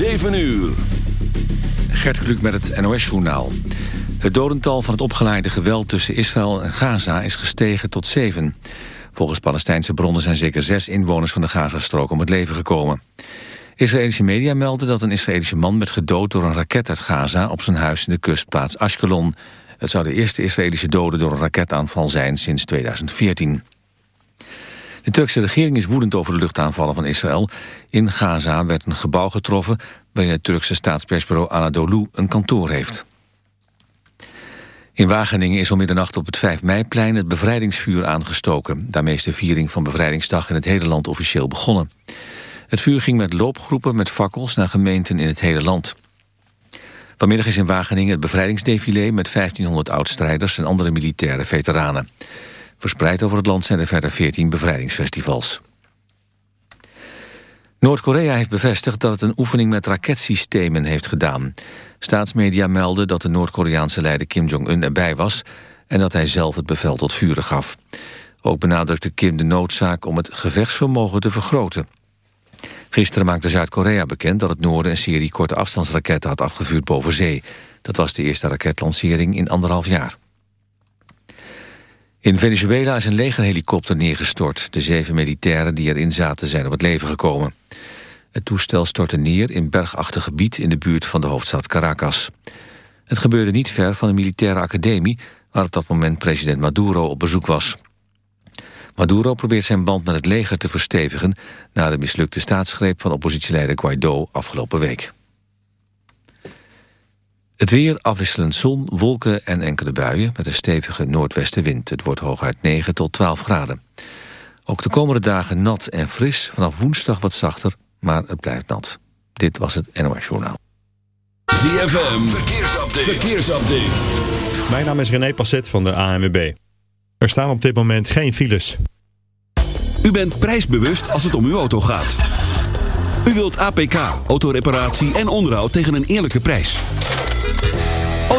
7 uur. Gert Kluk met het NOS-journaal. Het dodental van het opgeleide geweld tussen Israël en Gaza is gestegen tot zeven. Volgens Palestijnse bronnen zijn zeker zes inwoners van de Gazastrook om het leven gekomen. Israëlische media melden dat een Israëlische man werd gedood door een raket uit Gaza op zijn huis in de kustplaats Ashkelon. Het zou de eerste Israëlische doden door een raketaanval zijn sinds 2014. De Turkse regering is woedend over de luchtaanvallen van Israël. In Gaza werd een gebouw getroffen waarin het Turkse staatspersbureau Anadolu een kantoor heeft. In Wageningen is om middernacht op het 5 meiplein het bevrijdingsvuur aangestoken. Daarmee is de viering van bevrijdingsdag in het hele land officieel begonnen. Het vuur ging met loopgroepen met fakkels naar gemeenten in het hele land. Vanmiddag is in Wageningen het bevrijdingsdefilé met 1500 oudstrijders en andere militaire veteranen. Verspreid over het land zijn er verder 14 bevrijdingsfestivals. Noord-Korea heeft bevestigd dat het een oefening met raketsystemen heeft gedaan. Staatsmedia melden dat de Noord-Koreaanse leider Kim Jong-un erbij was... en dat hij zelf het bevel tot vuren gaf. Ook benadrukte Kim de noodzaak om het gevechtsvermogen te vergroten. Gisteren maakte Zuid-Korea bekend dat het noorden een serie korte afstandsraketten had afgevuurd boven zee. Dat was de eerste raketlancering in anderhalf jaar. In Venezuela is een legerhelikopter neergestort. De zeven militairen die erin zaten zijn op het leven gekomen. Het toestel stortte neer in bergachtig gebied in de buurt van de hoofdstad Caracas. Het gebeurde niet ver van de militaire academie... waar op dat moment president Maduro op bezoek was. Maduro probeert zijn band met het leger te verstevigen... na de mislukte staatsgreep van oppositieleider Guaido afgelopen week. Het weer afwisselend zon, wolken en enkele buien... met een stevige noordwestenwind. Het wordt hooguit 9 tot 12 graden. Ook de komende dagen nat en fris. Vanaf woensdag wat zachter, maar het blijft nat. Dit was het NOS Journaal. ZFM, verkeersupdate. verkeersupdate. Mijn naam is René Passet van de ANWB. Er staan op dit moment geen files. U bent prijsbewust als het om uw auto gaat. U wilt APK, autoreparatie en onderhoud tegen een eerlijke prijs.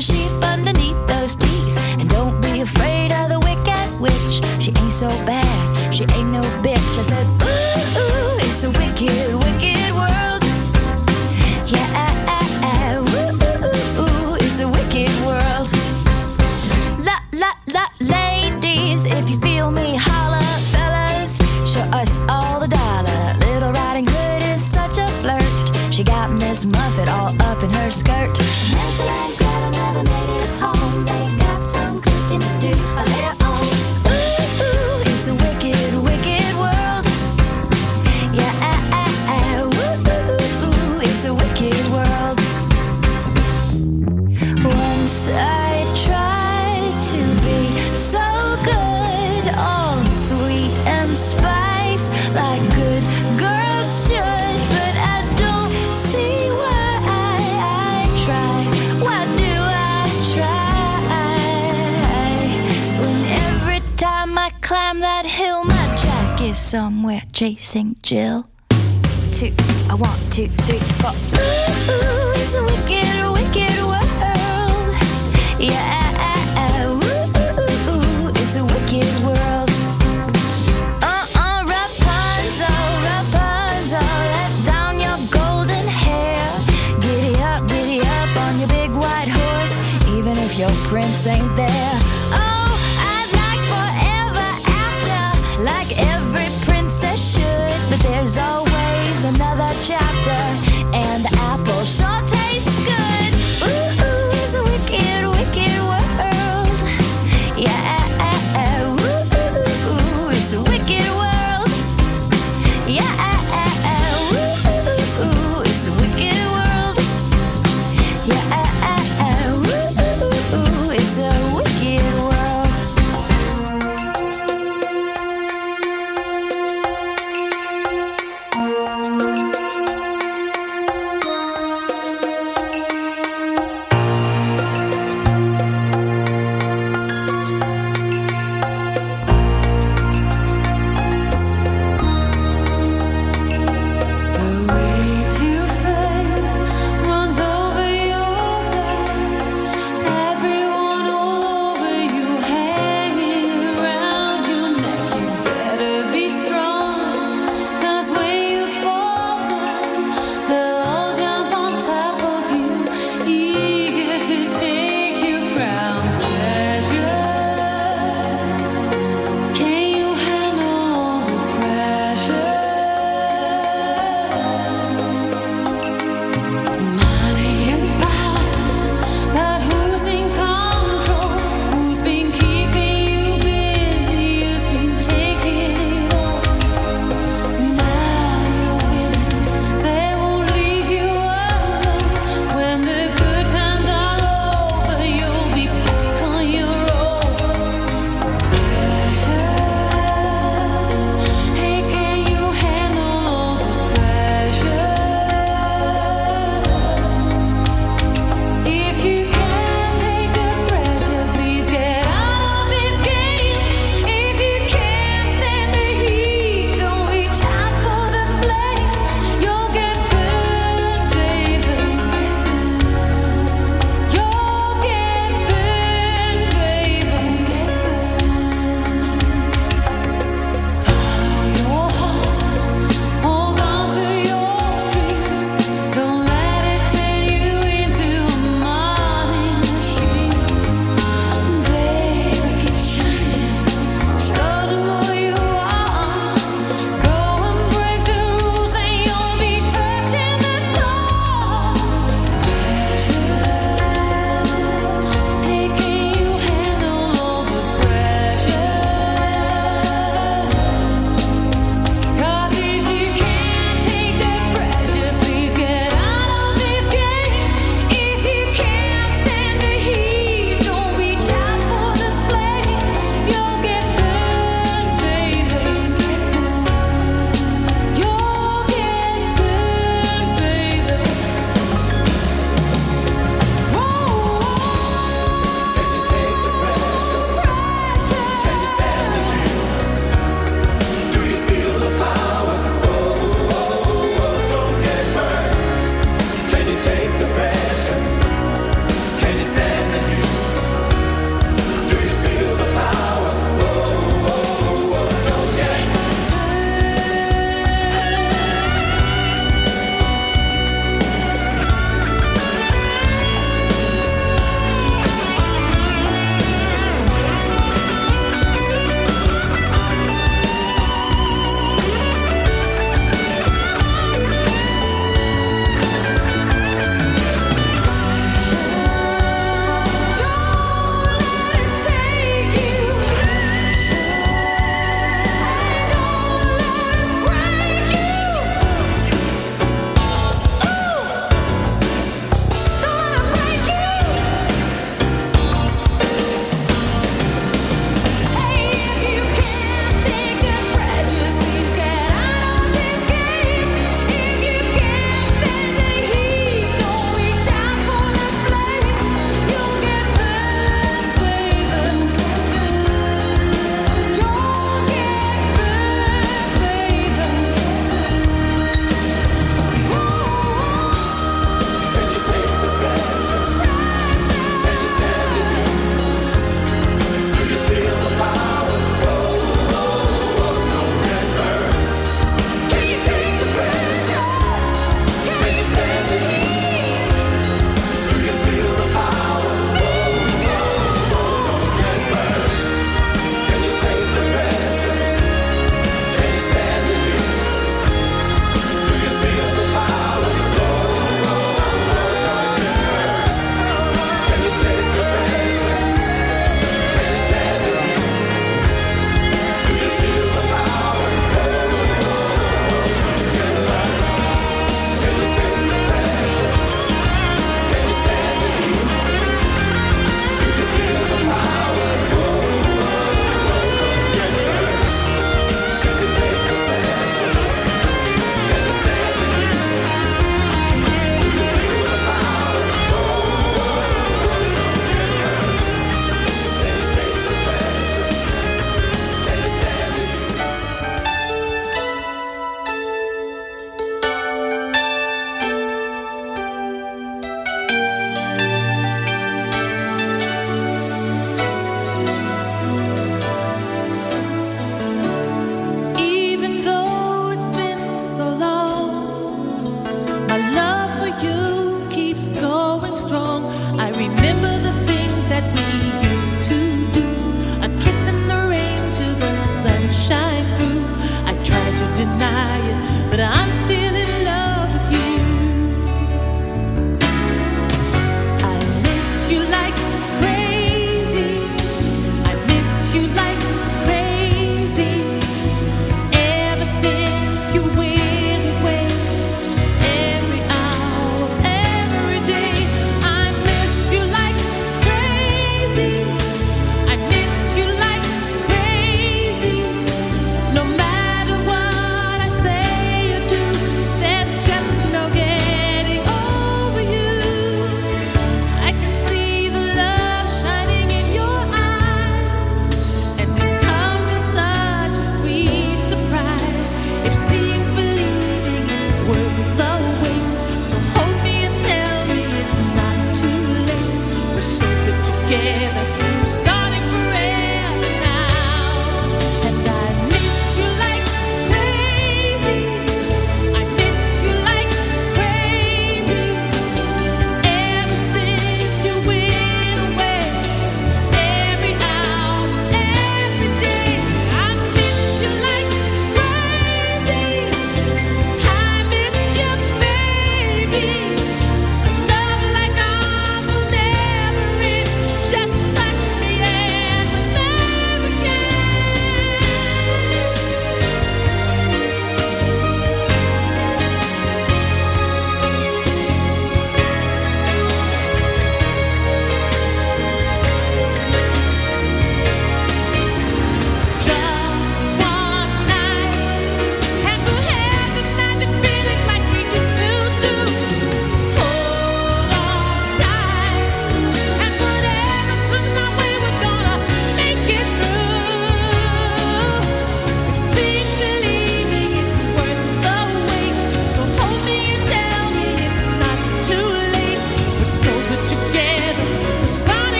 sheep. chasing Jill. Two, I want two, three.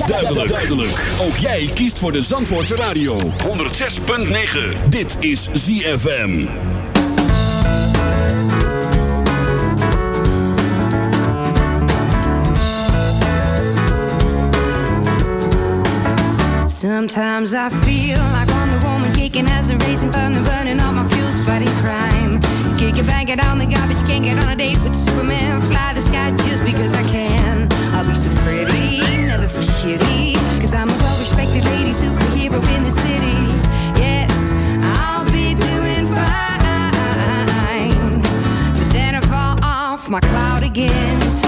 is duidelijk. duidelijk. Ook jij kiest voor de Zandvoortse Radio. 106.9. Dit is ZFM. Sometimes I feel like I'm the woman kicking as a racing thunder, burning all my fuels, fighting crime. Kick it, bang it on the garbage, can't get on a date with Superman, fly the sky just because I can. I'm so pretty, never for shitty. Cause I'm a well respected lady, superhero in the city. Yes, I'll be doing fine. But then I fall off my cloud again.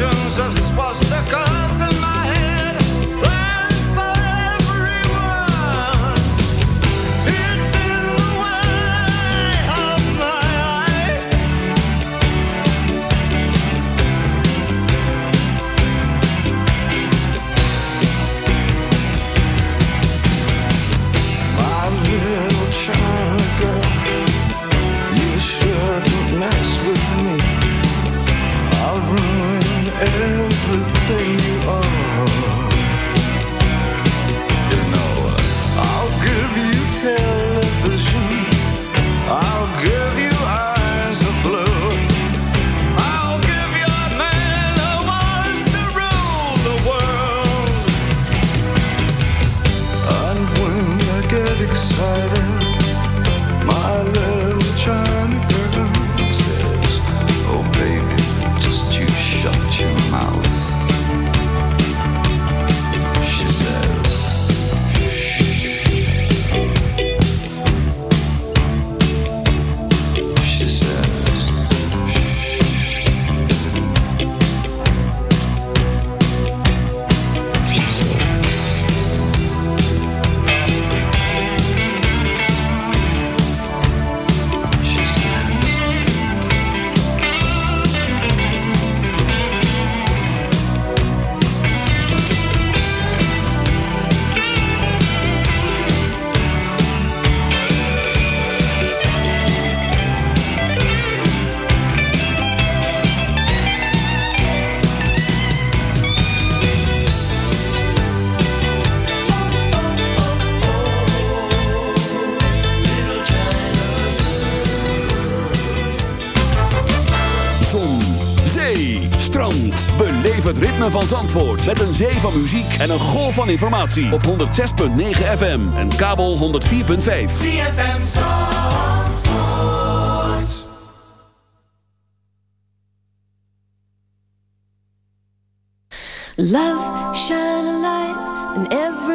visions of swastikas. het ritme van Zandvoort. Met een zee van muziek en een golf van informatie. Op 106.9 FM en kabel 104.5. Love, shine light in every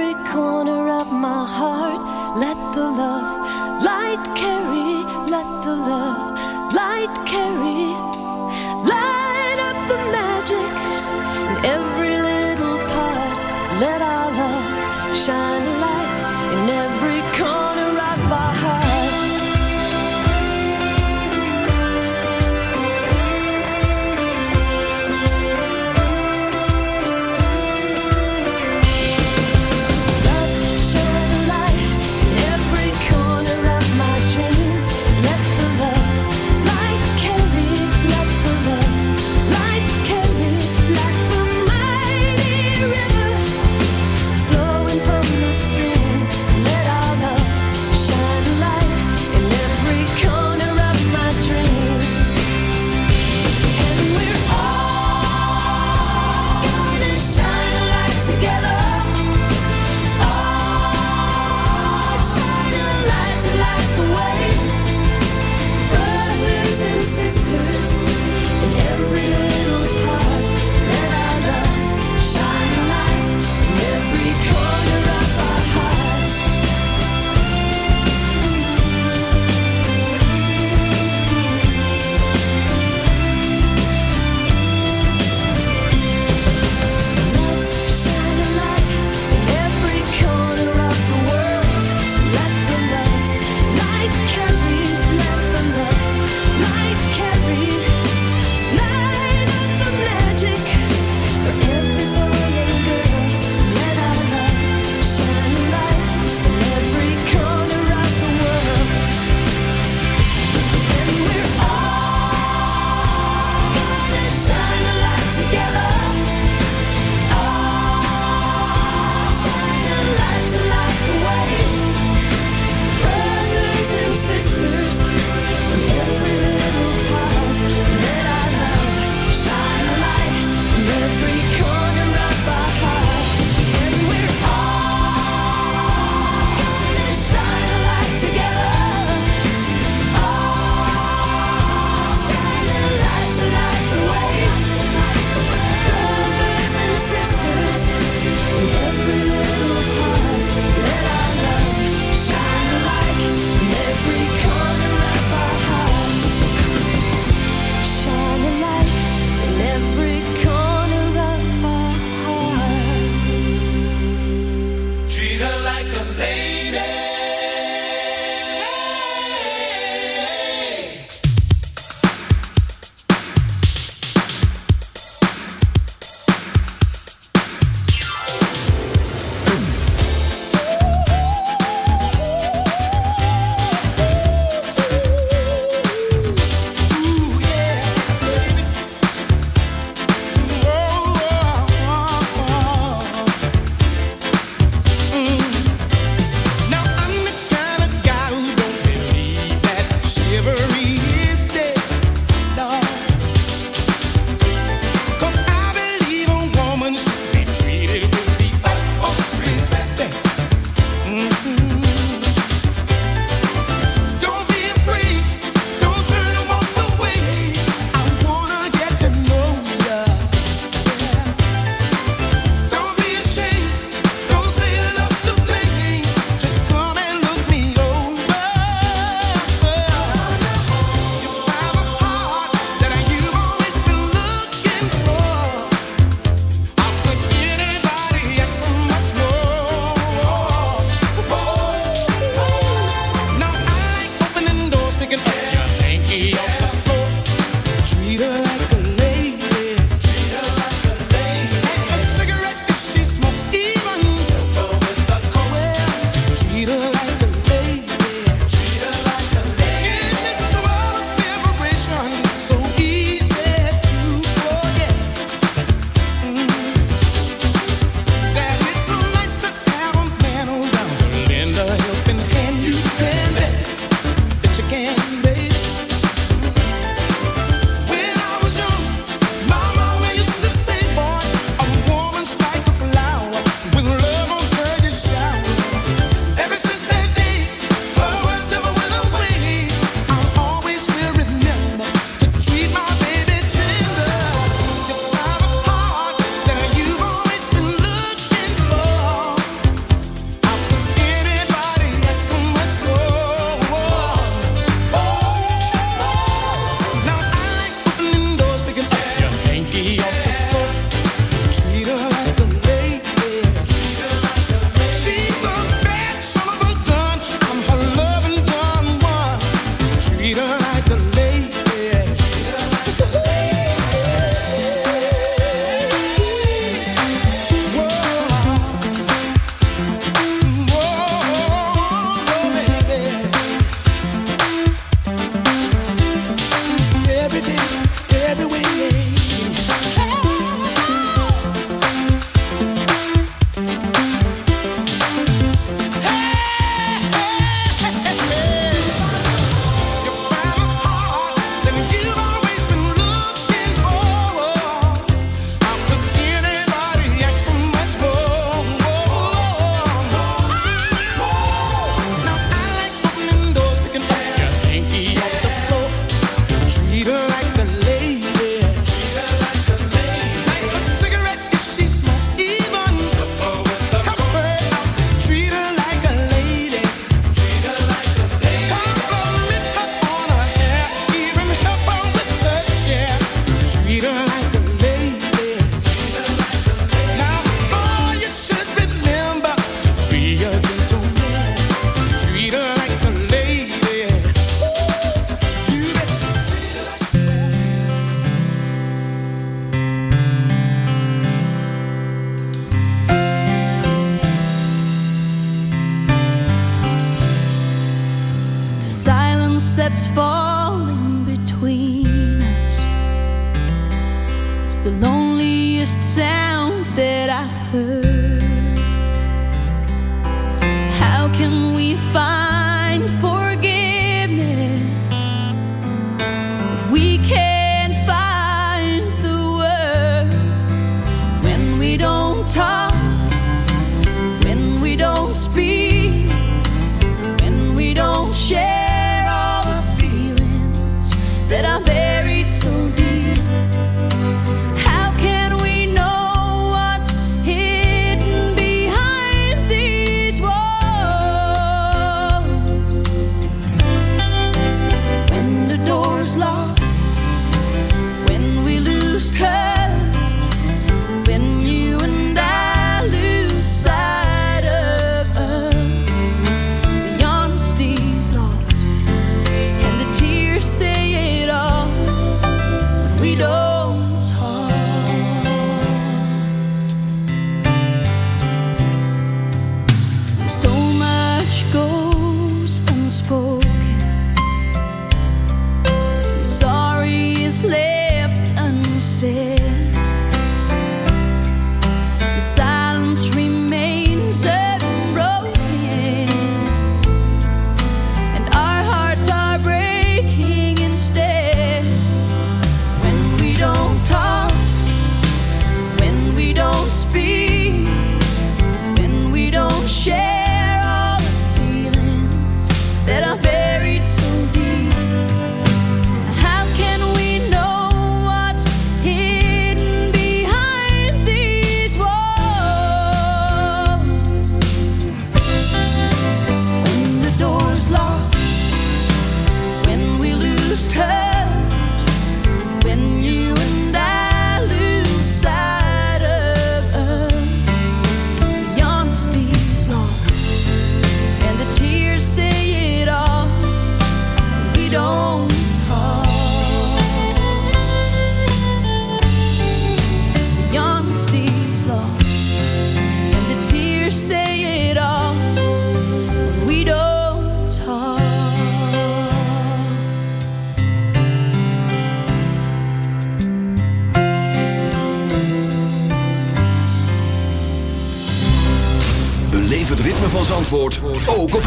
her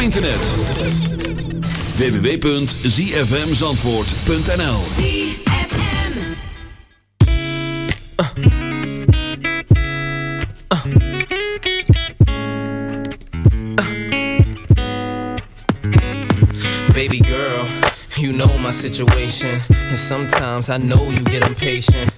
ook op internet. www.zfmzandvoort.nl Baby girl, you know my situation. And sometimes I know you get impatient.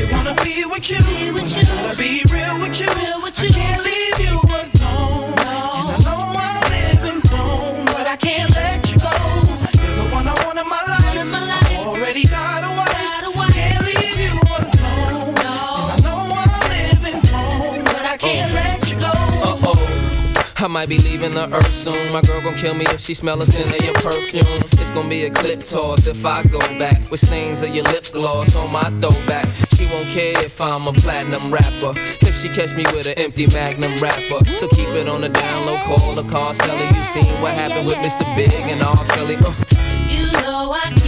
Really wanna be with you. Wanna be real with you. I can't leave you I might be leaving the earth soon. My girl gon' kill me if she smell a tin of your perfume. It's gonna be a clip toss if I go back with stains of your lip gloss on my throwback. She won't care if I'm a platinum rapper. If she catch me with an empty magnum rapper, so keep it on the down low. Call the car seller. You seen what happened with Mr. Big and R. Kelly? Uh. You know I.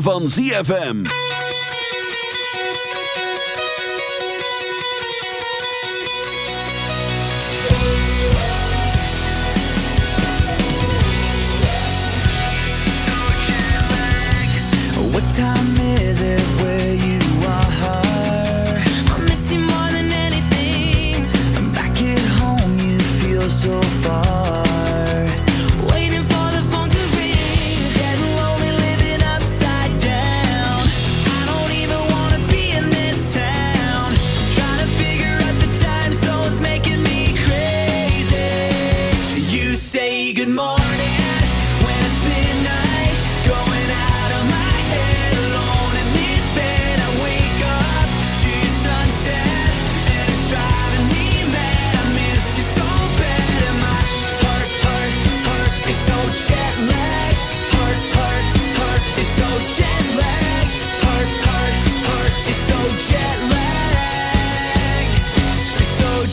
van ZFM.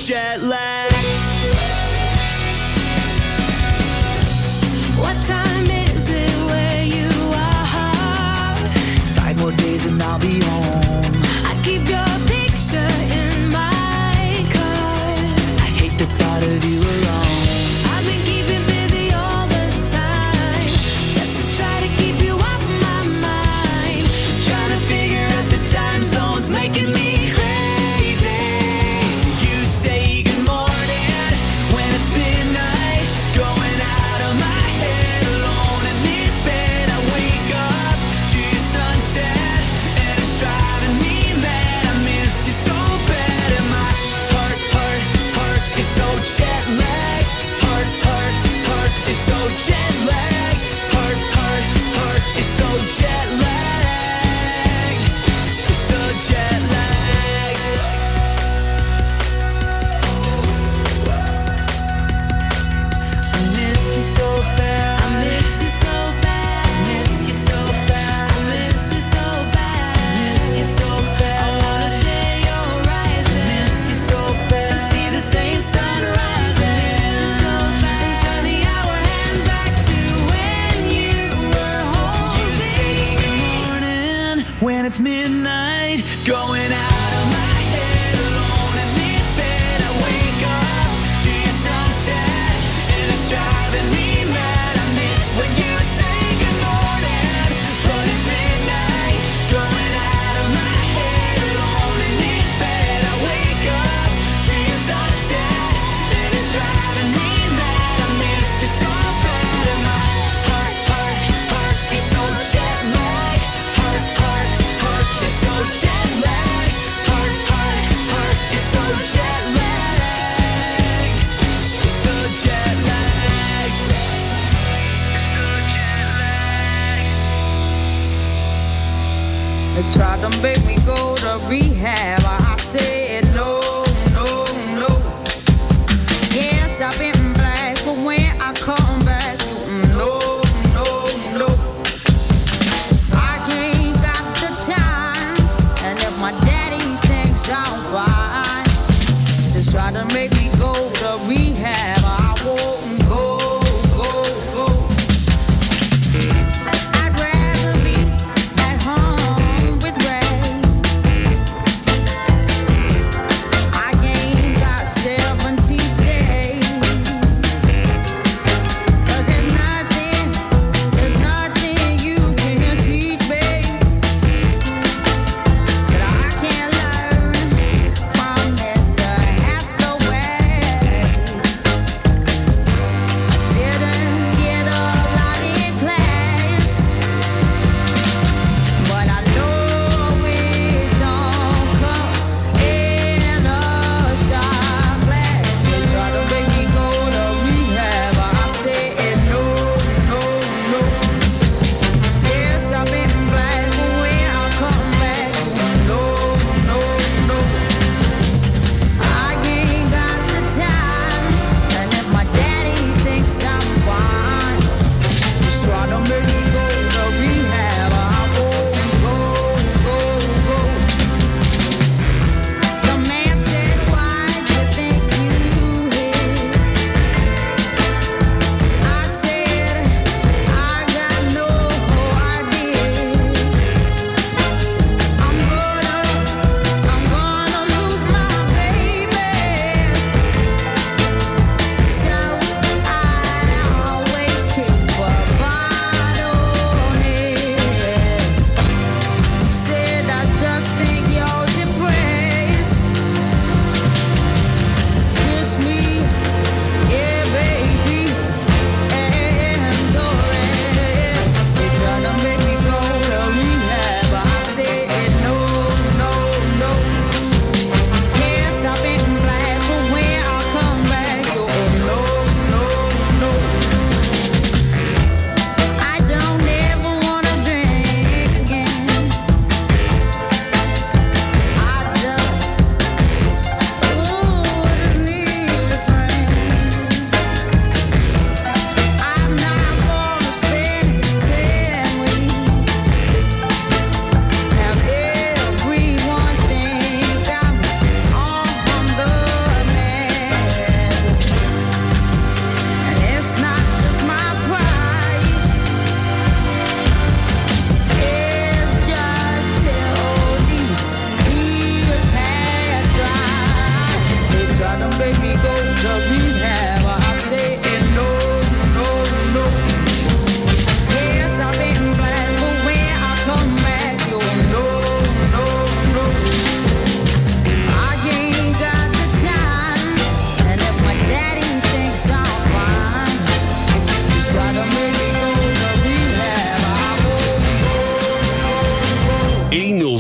jet lag. What time is it where you are? Five more days and I'll be home. midnight going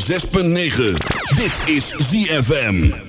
6.9. Dit is ZFM.